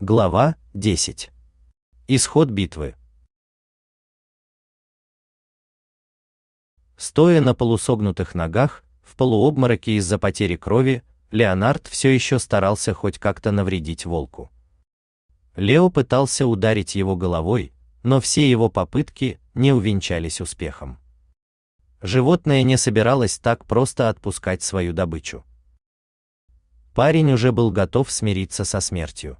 Глава 10. Исход битвы. Стоя на полусогнутых ногах, в полуобмороке из-за потери крови, Леонард все еще старался хоть как-то навредить волку. Лео пытался ударить его головой, но все его попытки не увенчались успехом. Животное не собиралось так просто отпускать свою добычу. Парень уже был готов смириться со смертью.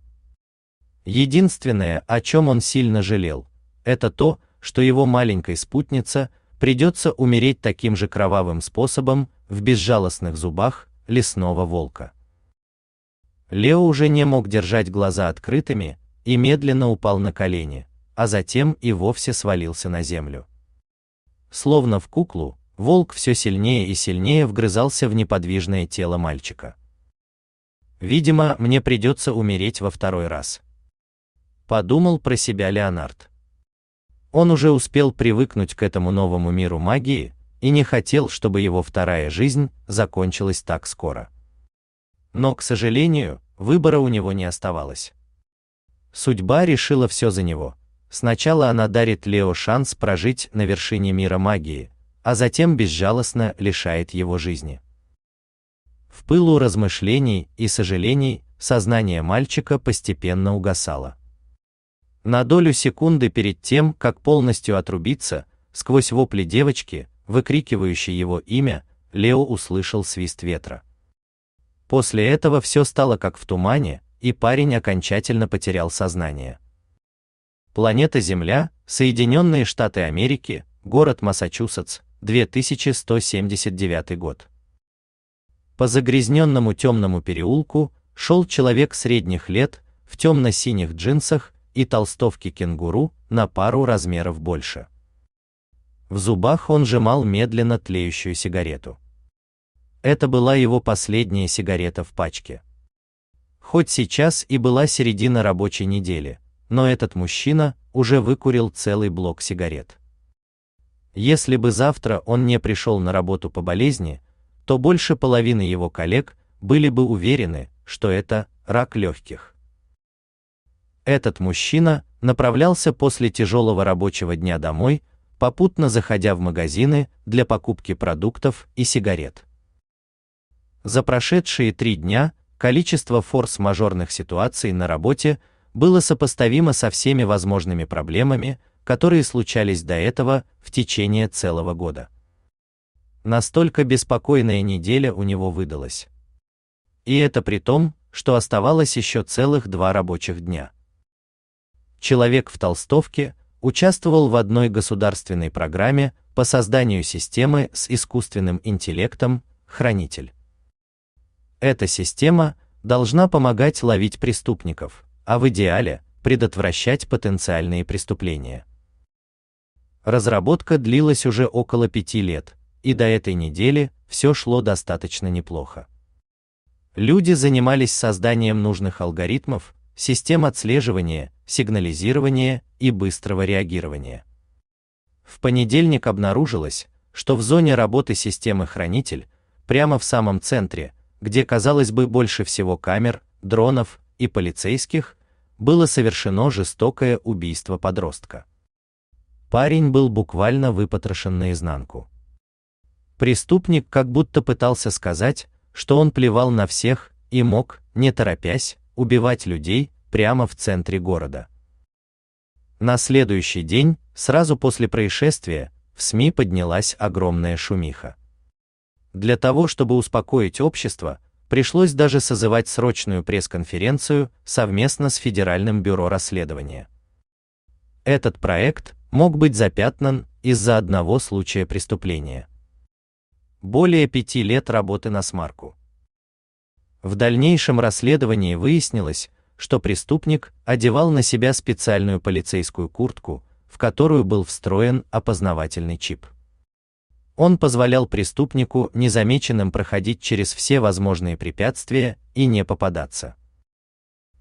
Единственное, о чем он сильно жалел, это то, что его маленькой спутнице придется умереть таким же кровавым способом в безжалостных зубах лесного волка. Лео уже не мог держать глаза открытыми и медленно упал на колени, а затем и вовсе свалился на землю. Словно в куклу, волк все сильнее и сильнее вгрызался в неподвижное тело мальчика. Видимо, мне придется умереть во второй раз подумал про себя Леонард. Он уже успел привыкнуть к этому новому миру магии и не хотел, чтобы его вторая жизнь закончилась так скоро. Но, к сожалению, выбора у него не оставалось. Судьба решила все за него. Сначала она дарит Лео шанс прожить на вершине мира магии, а затем безжалостно лишает его жизни. В пылу размышлений и сожалений сознание мальчика постепенно угасало. На долю секунды перед тем, как полностью отрубиться, сквозь вопли девочки, выкрикивающей его имя, Лео услышал свист ветра. После этого все стало как в тумане, и парень окончательно потерял сознание. Планета Земля, Соединенные Штаты Америки, город Массачусетс, 2179 год. По загрязненному темному переулку шел человек средних лет в темно-синих джинсах и толстовки кенгуру на пару размеров больше. В зубах он сжимал медленно тлеющую сигарету. Это была его последняя сигарета в пачке. Хоть сейчас и была середина рабочей недели, но этот мужчина уже выкурил целый блок сигарет. Если бы завтра он не пришел на работу по болезни, то больше половины его коллег были бы уверены, что это рак легких. Этот мужчина направлялся после тяжелого рабочего дня домой, попутно заходя в магазины для покупки продуктов и сигарет. За прошедшие три дня количество форс-мажорных ситуаций на работе было сопоставимо со всеми возможными проблемами, которые случались до этого в течение целого года. Настолько беспокойная неделя у него выдалась. И это при том, что оставалось еще целых два рабочих дня человек в толстовке, участвовал в одной государственной программе по созданию системы с искусственным интеллектом «Хранитель». Эта система должна помогать ловить преступников, а в идеале предотвращать потенциальные преступления. Разработка длилась уже около пяти лет, и до этой недели все шло достаточно неплохо. Люди занимались созданием нужных алгоритмов, систем отслеживания, сигнализирования и быстрого реагирования. В понедельник обнаружилось, что в зоне работы системы Хранитель, прямо в самом центре, где казалось бы больше всего камер, дронов и полицейских, было совершено жестокое убийство подростка. Парень был буквально выпотрошен наизнанку. Преступник как будто пытался сказать, что он плевал на всех и мог, не торопясь, убивать людей прямо в центре города. На следующий день, сразу после происшествия, в СМИ поднялась огромная шумиха. Для того, чтобы успокоить общество, пришлось даже созывать срочную пресс-конференцию совместно с Федеральным бюро расследования. Этот проект мог быть запятнан из-за одного случая преступления. Более пяти лет работы на смарку. В дальнейшем расследовании выяснилось, что преступник одевал на себя специальную полицейскую куртку, в которую был встроен опознавательный чип. Он позволял преступнику незамеченным проходить через все возможные препятствия и не попадаться.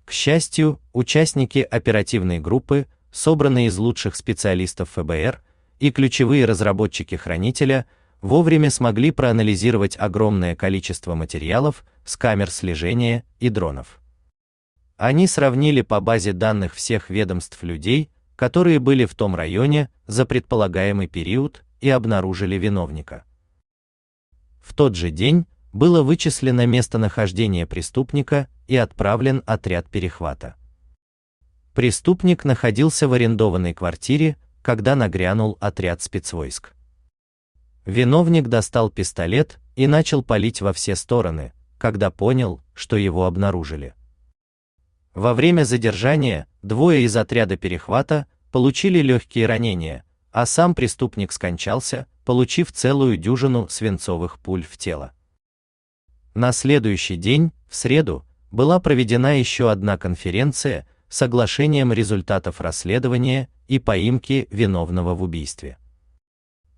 К счастью, участники оперативной группы, собранные из лучших специалистов ФБР, и ключевые разработчики хранителя вовремя смогли проанализировать огромное количество материалов с камер слежения и дронов. Они сравнили по базе данных всех ведомств людей, которые были в том районе за предполагаемый период и обнаружили виновника. В тот же день было вычислено местонахождение преступника и отправлен отряд перехвата. Преступник находился в арендованной квартире, когда нагрянул отряд спецвойск. Виновник достал пистолет и начал палить во все стороны, когда понял, что его обнаружили. Во время задержания двое из отряда перехвата получили легкие ранения, а сам преступник скончался, получив целую дюжину свинцовых пуль в тело. На следующий день, в среду, была проведена еще одна конференция с оглашением результатов расследования и поимки виновного в убийстве.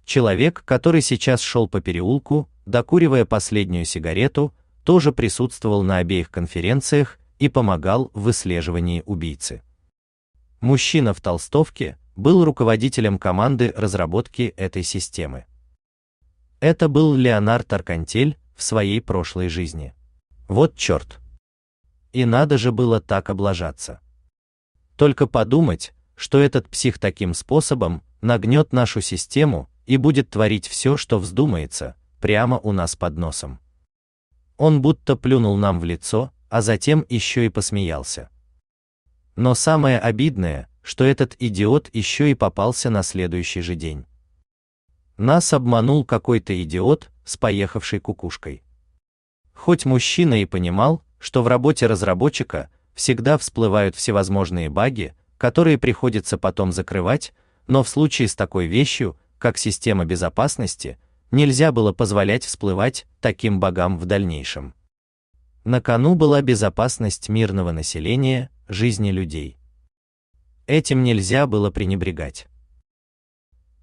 Человек, который сейчас шел по переулку, докуривая последнюю сигарету, тоже присутствовал на обеих конференциях и помогал в выслеживании убийцы. Мужчина в толстовке был руководителем команды разработки этой системы. Это был Леонард Аркантель в своей прошлой жизни. Вот черт. И надо же было так облажаться. Только подумать, что этот псих таким способом нагнет нашу систему и будет творить все, что вздумается, прямо у нас под носом. Он будто плюнул нам в лицо, а затем еще и посмеялся. Но самое обидное, что этот идиот еще и попался на следующий же день. Нас обманул какой-то идиот с поехавшей кукушкой. Хоть мужчина и понимал, что в работе разработчика всегда всплывают всевозможные баги, которые приходится потом закрывать, но в случае с такой вещью, как система безопасности, нельзя было позволять всплывать таким багам в дальнейшем. На кону была безопасность мирного населения, жизни людей. Этим нельзя было пренебрегать.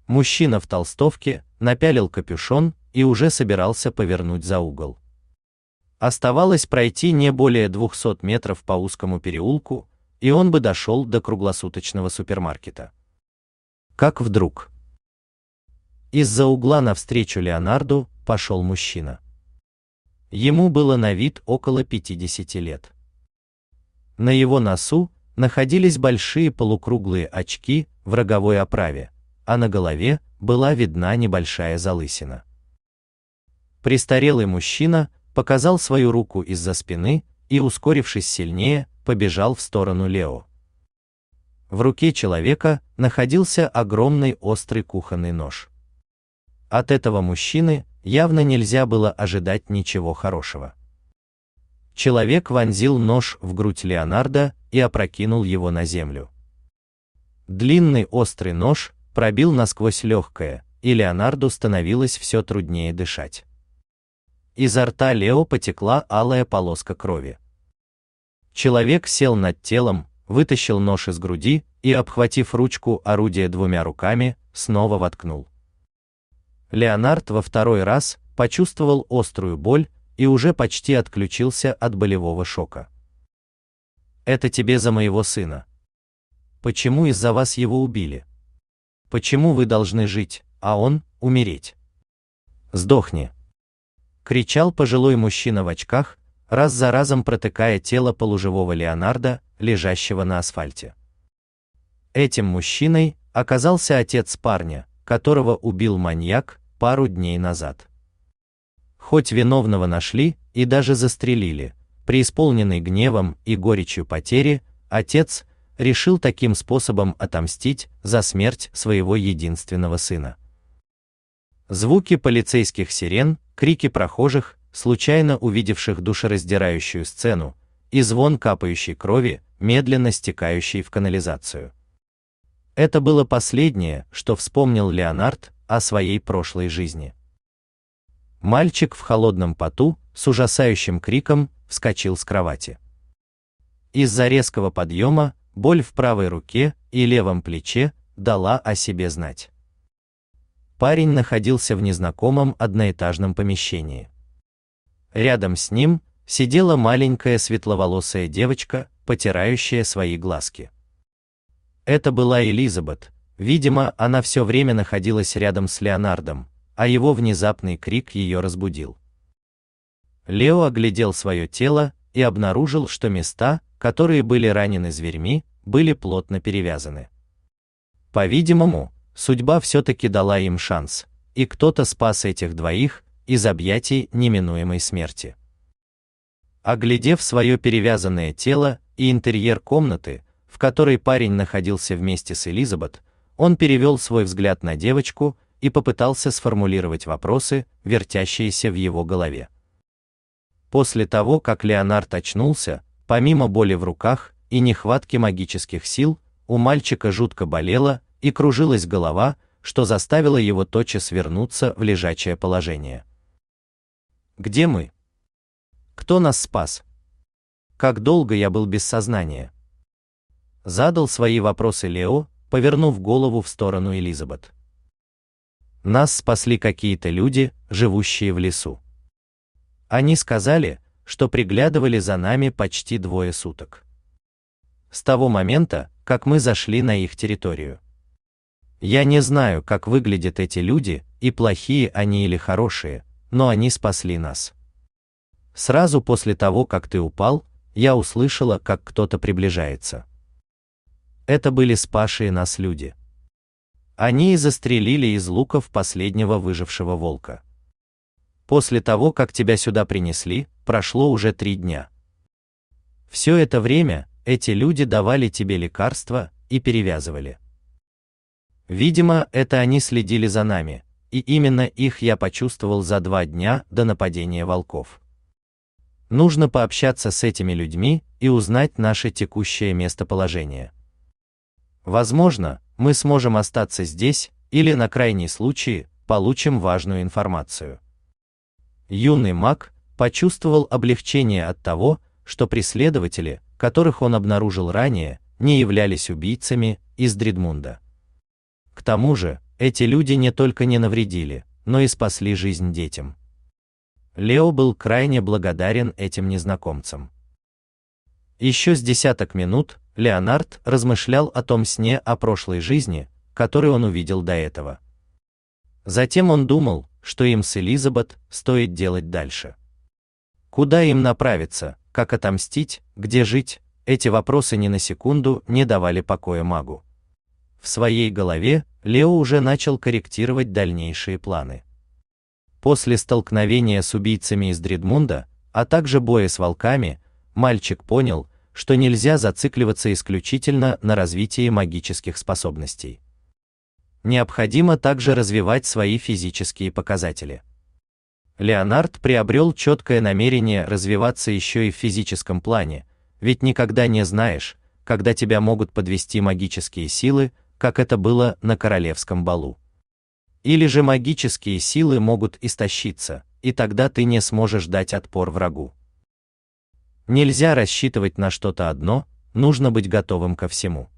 Мужчина в толстовке напялил капюшон и уже собирался повернуть за угол. Оставалось пройти не более 200 метров по узкому переулку, и он бы дошел до круглосуточного супермаркета. Как вдруг из-за угла навстречу Леонарду пошел мужчина. Ему было на вид около 50 лет. На его носу находились большие полукруглые очки в роговой оправе, а на голове была видна небольшая залысина. Престарелый мужчина показал свою руку из-за спины и, ускорившись сильнее, побежал в сторону Лео. В руке человека находился огромный острый кухонный нож. От этого мужчины явно нельзя было ожидать ничего хорошего. Человек вонзил нож в грудь Леонардо и опрокинул его на землю. Длинный острый нож пробил насквозь легкое, и Леонарду становилось все труднее дышать. Изо рта Лео потекла алая полоска крови. Человек сел над телом, вытащил нож из груди и, обхватив ручку орудия двумя руками, снова воткнул. Леонард во второй раз почувствовал острую боль и уже почти отключился от болевого шока. Это тебе за моего сына. Почему из-за вас его убили? Почему вы должны жить, а он умереть? Сдохни. Кричал пожилой мужчина в очках, раз за разом протыкая тело полуживого Леонарда, лежащего на асфальте. Этим мужчиной оказался отец парня, которого убил маньяк, пару дней назад. Хоть виновного нашли и даже застрелили, преисполненный гневом и горечью потери, отец решил таким способом отомстить за смерть своего единственного сына. Звуки полицейских сирен, крики прохожих, случайно увидевших душераздирающую сцену, и звон капающей крови, медленно стекающей в канализацию. Это было последнее, что вспомнил Леонард, о своей прошлой жизни. Мальчик в холодном поту с ужасающим криком вскочил с кровати. Из-за резкого подъема боль в правой руке и левом плече дала о себе знать. Парень находился в незнакомом одноэтажном помещении. Рядом с ним сидела маленькая светловолосая девочка, потирающая свои глазки. Это была Элизабет, Видимо, она все время находилась рядом с Леонардом, а его внезапный крик ее разбудил. Лео оглядел свое тело и обнаружил, что места, которые были ранены зверьми, были плотно перевязаны. По-видимому, судьба все-таки дала им шанс, и кто-то спас этих двоих из объятий неминуемой смерти. Оглядев свое перевязанное тело и интерьер комнаты, в которой парень находился вместе с Элизабет, он перевел свой взгляд на девочку и попытался сформулировать вопросы, вертящиеся в его голове. После того, как Леонард очнулся, помимо боли в руках и нехватки магических сил, у мальчика жутко болело и кружилась голова, что заставило его тотчас вернуться в лежачее положение. Где мы? Кто нас спас? Как долго я был без сознания? Задал свои вопросы Лео, повернув голову в сторону Элизабет. Нас спасли какие-то люди, живущие в лесу. Они сказали, что приглядывали за нами почти двое суток. С того момента, как мы зашли на их территорию. Я не знаю, как выглядят эти люди, и плохие они или хорошие, но они спасли нас. Сразу после того, как ты упал, я услышала, как кто-то приближается. Это были спасшие нас люди. Они и застрелили из луков последнего выжившего волка. После того, как тебя сюда принесли, прошло уже три дня. Все это время эти люди давали тебе лекарства и перевязывали. Видимо, это они следили за нами, и именно их я почувствовал за два дня до нападения волков. Нужно пообщаться с этими людьми и узнать наше текущее местоположение. Возможно, мы сможем остаться здесь или на крайний случай получим важную информацию. Юный маг почувствовал облегчение от того, что преследователи, которых он обнаружил ранее, не являлись убийцами из Дредмунда. К тому же, эти люди не только не навредили, но и спасли жизнь детям. Лео был крайне благодарен этим незнакомцам. Еще с десяток минут Леонард размышлял о том сне о прошлой жизни, который он увидел до этого. Затем он думал, что им с Элизабет стоит делать дальше. Куда им направиться, как отомстить, где жить, эти вопросы ни на секунду не давали покоя магу. В своей голове Лео уже начал корректировать дальнейшие планы. После столкновения с убийцами из Дредмунда, а также боя с волками, мальчик понял, что нельзя зацикливаться исключительно на развитии магических способностей. Необходимо также развивать свои физические показатели. Леонард приобрел четкое намерение развиваться еще и в физическом плане, ведь никогда не знаешь, когда тебя могут подвести магические силы, как это было на королевском балу. Или же магические силы могут истощиться, и тогда ты не сможешь дать отпор врагу. Нельзя рассчитывать на что-то одно, нужно быть готовым ко всему.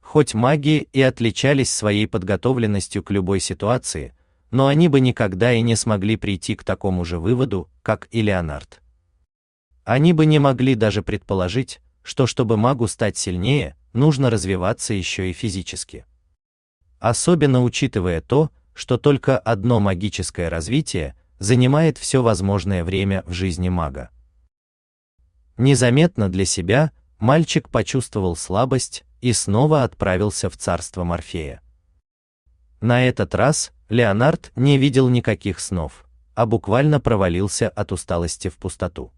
Хоть маги и отличались своей подготовленностью к любой ситуации, но они бы никогда и не смогли прийти к такому же выводу, как и Леонард. Они бы не могли даже предположить, что чтобы магу стать сильнее, нужно развиваться еще и физически. Особенно учитывая то, что только одно магическое развитие занимает все возможное время в жизни мага. Незаметно для себя мальчик почувствовал слабость и снова отправился в царство Морфея. На этот раз Леонард не видел никаких снов, а буквально провалился от усталости в пустоту.